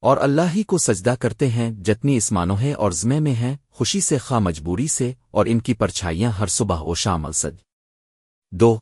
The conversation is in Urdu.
اور اللہ ہی کو سجدہ کرتے ہیں جتنی اس ہے اور زمے میں ہیں، خوشی سے خواہ مجبوری سے اور ان کی پرچھائیاں ہر صبح و شام السد۔ دو